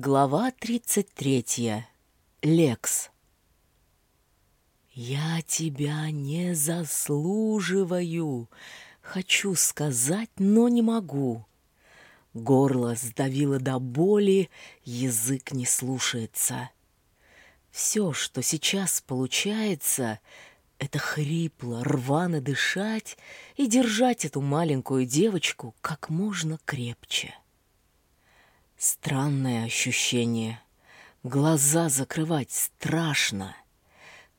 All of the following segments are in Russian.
Глава 33. Лекс. «Я тебя не заслуживаю, хочу сказать, но не могу». Горло сдавило до боли, язык не слушается. Все, что сейчас получается, это хрипло, рвано дышать и держать эту маленькую девочку как можно крепче. Странное ощущение. Глаза закрывать страшно.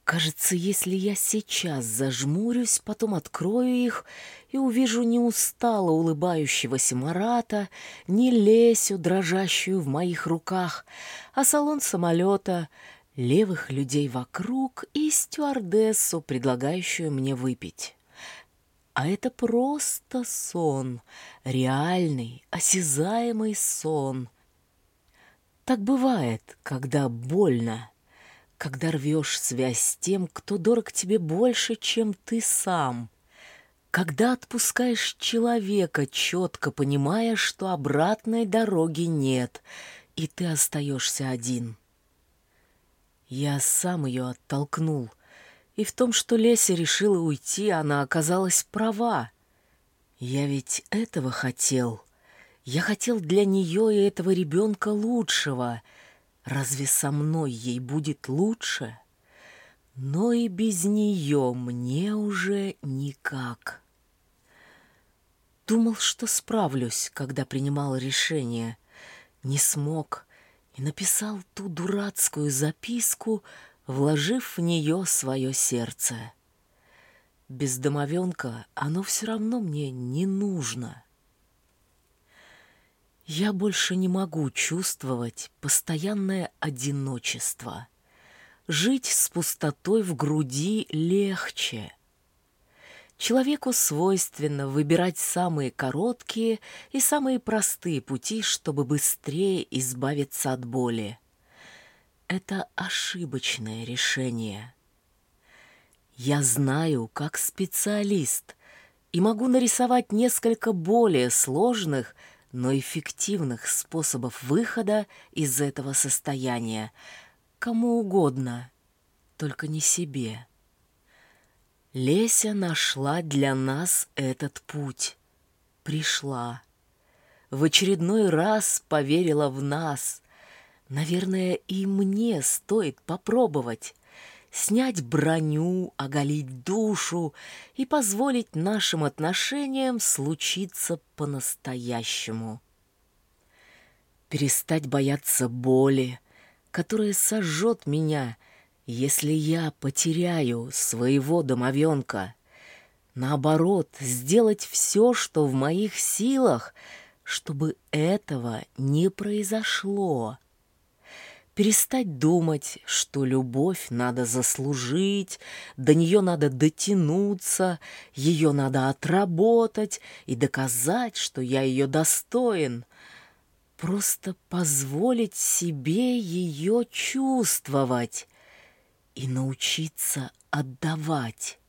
Кажется, если я сейчас зажмурюсь, потом открою их и увижу не устало улыбающегося Марата, не Лесю, дрожащую в моих руках, а салон самолета, левых людей вокруг и стюардессу, предлагающую мне выпить. А это просто сон, реальный, осязаемый сон. Так бывает, когда больно, когда рвешь связь с тем, кто дорог тебе больше, чем ты сам, когда отпускаешь человека, четко понимая, что обратной дороги нет, и ты остаешься один. Я сам ее оттолкнул — и в том, что Леся решила уйти, она оказалась права. Я ведь этого хотел. Я хотел для нее и этого ребенка лучшего. Разве со мной ей будет лучше? Но и без нее мне уже никак. Думал, что справлюсь, когда принимал решение. Не смог и написал ту дурацкую записку, вложив в нее свое сердце. Без домовенка оно все равно мне не нужно. Я больше не могу чувствовать постоянное одиночество. Жить с пустотой в груди легче. Человеку свойственно выбирать самые короткие и самые простые пути, чтобы быстрее избавиться от боли. Это ошибочное решение. Я знаю, как специалист, и могу нарисовать несколько более сложных, но эффективных способов выхода из этого состояния, кому угодно, только не себе. Леся нашла для нас этот путь. Пришла. В очередной раз поверила в нас — Наверное, и мне стоит попробовать снять броню, оголить душу и позволить нашим отношениям случиться по-настоящему. Перестать бояться боли, которая сожжет меня, если я потеряю своего домовенка. Наоборот, сделать все, что в моих силах, чтобы этого не произошло перестать думать, что любовь надо заслужить, до нее надо дотянуться, ее надо отработать и доказать, что я ее достоин. Просто позволить себе ее чувствовать и научиться отдавать.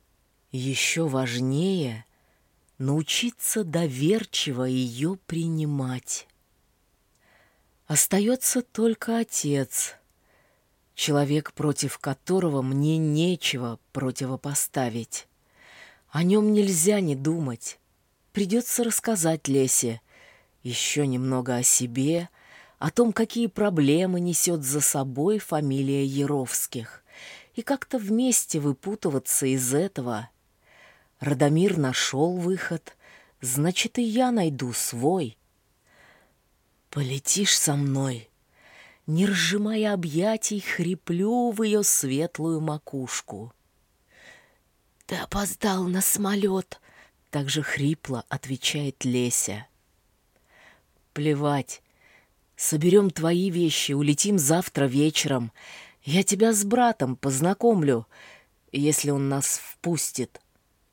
Еще важнее — научиться доверчиво ее принимать. Остается только отец, человек, против которого мне нечего противопоставить. О нем нельзя не думать. Придется рассказать Лесе еще немного о себе, о том, какие проблемы несет за собой фамилия Яровских, и как-то вместе выпутываться из этого. Радомир нашел выход, значит, и я найду свой — Полетишь со мной. Не разжимая объятий, хриплю в ее светлую макушку. Ты опоздал на самолет, так же хрипло отвечает Леся. Плевать. Соберем твои вещи, улетим завтра вечером. Я тебя с братом познакомлю, если он нас впустит.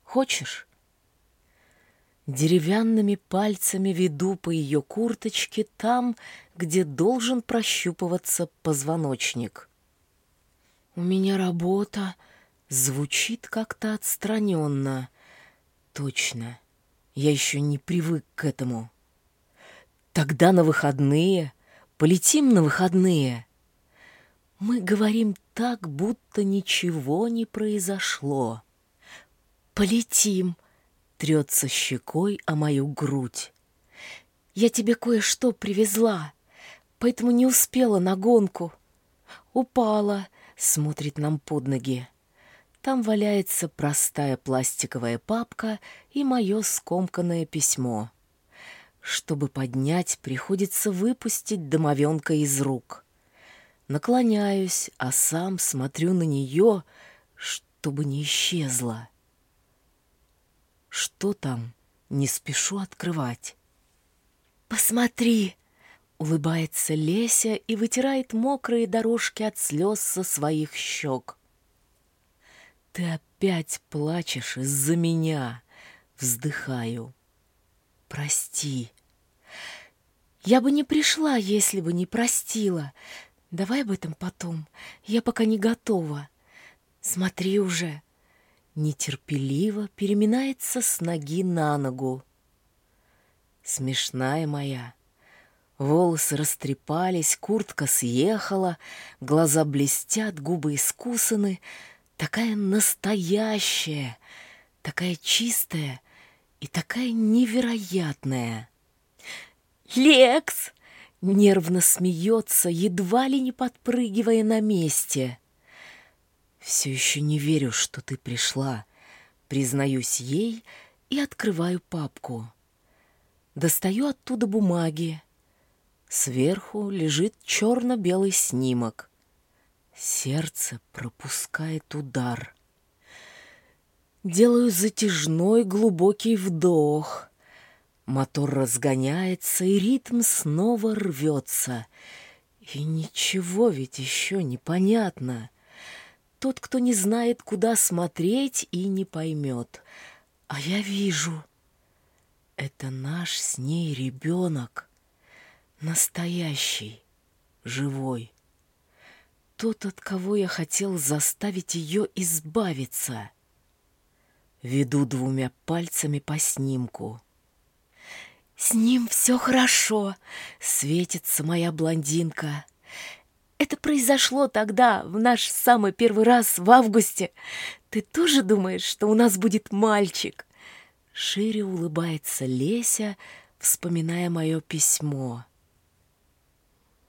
Хочешь? Деревянными пальцами веду по ее курточке там, где должен прощупываться позвоночник. «У меня работа», звучит как-то отстраненно. Точно, я еще не привык к этому. Тогда на выходные Полетим на выходные. Мы говорим так, будто ничего не произошло. Полетим, трется щекой о мою грудь. Я тебе кое-что привезла, поэтому не успела на гонку. Упала, смотрит нам под ноги. Там валяется простая пластиковая папка и мое скомканное письмо. Чтобы поднять, приходится выпустить домовенка из рук. Наклоняюсь, а сам смотрю на нее, чтобы не исчезла. Что там? Не спешу открывать. «Посмотри!» — улыбается Леся и вытирает мокрые дорожки от слез со своих щек. «Ты опять плачешь из-за меня!» — вздыхаю. «Прости!» «Я бы не пришла, если бы не простила. Давай об этом потом. Я пока не готова. Смотри уже!» Нетерпеливо переминается с ноги на ногу. Смешная моя. Волосы растрепались, куртка съехала, глаза блестят, губы искусаны. Такая настоящая, такая чистая и такая невероятная. «Лекс!» — нервно смеется, едва ли не подпрыгивая на месте. «Все еще не верю, что ты пришла», — признаюсь ей и открываю папку. Достаю оттуда бумаги. Сверху лежит черно-белый снимок. Сердце пропускает удар. Делаю затяжной глубокий вдох. Мотор разгоняется, и ритм снова рвется. И ничего ведь еще непонятно. Тот, кто не знает, куда смотреть, и не поймет. А я вижу — это наш с ней ребенок, настоящий, живой. Тот, от кого я хотел заставить ее избавиться. Веду двумя пальцами по снимку. «С ним все хорошо», — светится моя блондинка. «Это произошло тогда, в наш самый первый раз, в августе. Ты тоже думаешь, что у нас будет мальчик?» Шире улыбается Леся, вспоминая мое письмо.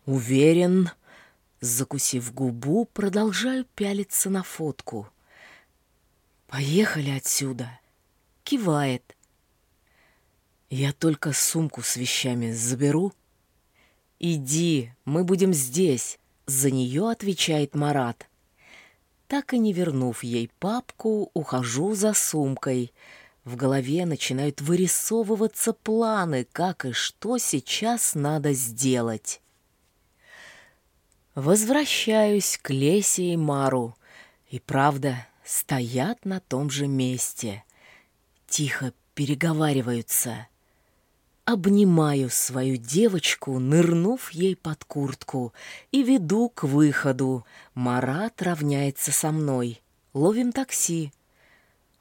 Уверен, закусив губу, продолжаю пялиться на фотку. «Поехали отсюда!» Кивает. «Я только сумку с вещами заберу». «Иди, мы будем здесь», — за нее отвечает Марат. Так и не вернув ей папку, ухожу за сумкой — в голове начинают вырисовываться планы, как и что сейчас надо сделать. Возвращаюсь к Лесе и Мару. И правда, стоят на том же месте. Тихо переговариваются. Обнимаю свою девочку, нырнув ей под куртку, и веду к выходу. Марат равняется со мной. Ловим такси.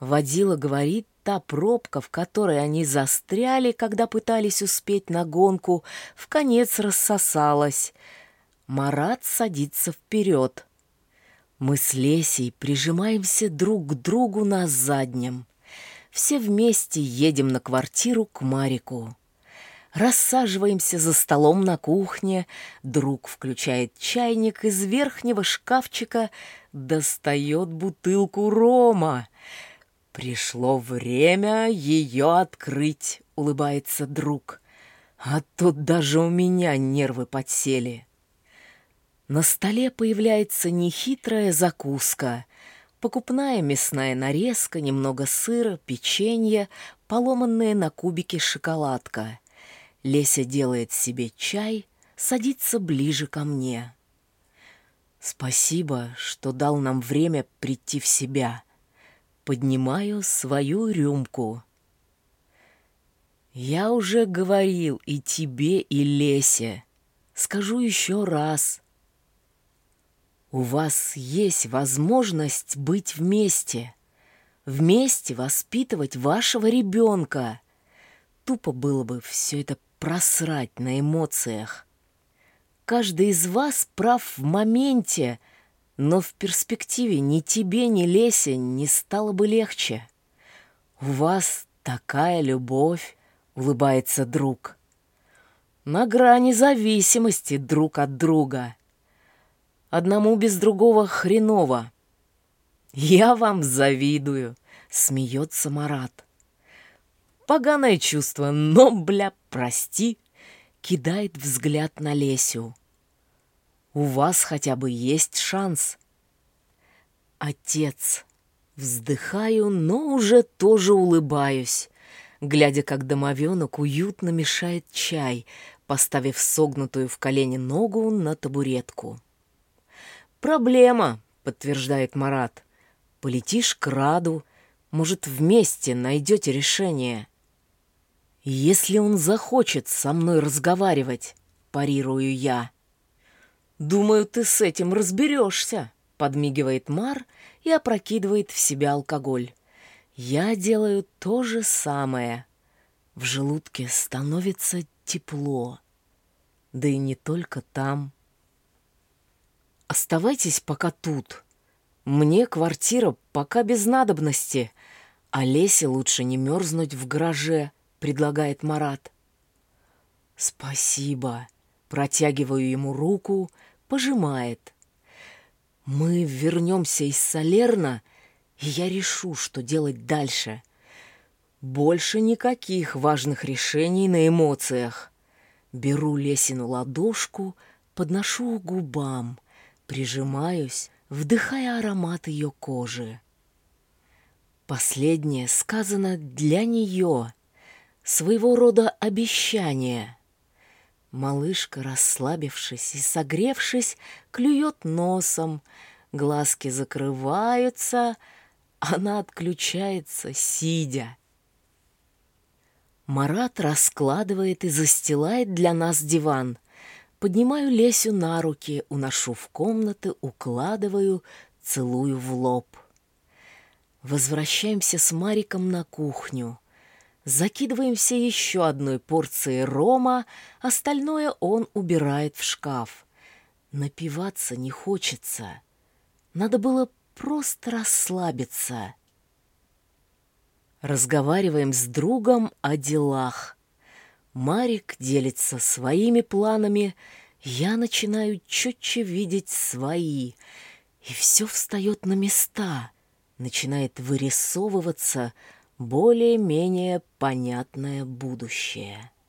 Водила говорит, Та пробка, в которой они застряли, когда пытались успеть на гонку, в конец рассосалась. Марат садится вперед. Мы с Лесей прижимаемся друг к другу на заднем. Все вместе едем на квартиру к Марику. Рассаживаемся за столом на кухне. Друг включает чайник из верхнего шкафчика, достает бутылку рома. «Пришло время ее открыть», — улыбается друг. «А тут даже у меня нервы подсели». На столе появляется нехитрая закуска. Покупная мясная нарезка, немного сыра, печенье, поломанная на кубики шоколадка. Леся делает себе чай, садится ближе ко мне. «Спасибо, что дал нам время прийти в себя», поднимаю свою рюмку. Я уже говорил и тебе, и Лесе. Скажу еще раз. У вас есть возможность быть вместе. Вместе воспитывать вашего ребенка. Тупо было бы все это просрать на эмоциях. каждый из вас прав в моменте, но в перспективе ни тебе, ни Лесе не стало бы легче. У вас такая любовь, улыбается друг. На грани зависимости друг от друга. Одному без другого хреново. Я вам завидую, смеется Марат. Поганое чувство, но, бля, прости, кидает взгляд на Лесю. У вас хотя бы есть шанс. Отец. Вздыхаю, но уже тоже улыбаюсь, глядя, как домовенок уютно мешает чай, поставив согнутую в колени ногу на табуретку. «Проблема», — подтверждает Марат. «Полетишь к Раду, может, вместе найдете решение». «Если он захочет со мной разговаривать», — парирую я. «Думаю, ты с этим разберешься», — подмигивает Мар и опрокидывает в себя алкоголь. Я делаю то же самое. В желудке становится тепло. Да и не только там. Оставайтесь пока тут. Мне квартира пока без надобности, а Лесе лучше не мерзнуть в гараже, предлагает Марат. Спасибо. Протягиваю ему руку, пожимает. Мы вернемся из Салерна, и я решу, что делать дальше. Больше никаких важных решений на эмоциях. Беру Лесину ладошку, подношу к губам, прижимаюсь, вдыхая аромат ее кожи. Последнее сказано для нее, своего рода обещание — Малышка, расслабившись и согревшись, клюет носом, глазки закрываются, она отключается, сидя. Марат раскладывает и застилает для нас диван. Поднимаю Лесю на руки, уношу в комнаты, укладываю, целую в лоб. Возвращаемся с Мариком на кухню. Закидываемся еще одной порцией рома, остальное он убирает в шкаф. Напиваться не хочется. Надо было просто расслабиться. Разговариваем с другом о делах. Марик делится своими планами, я начинаю четче видеть свои, и все встает на места, начинает вырисовываться — более-менее понятное будущее.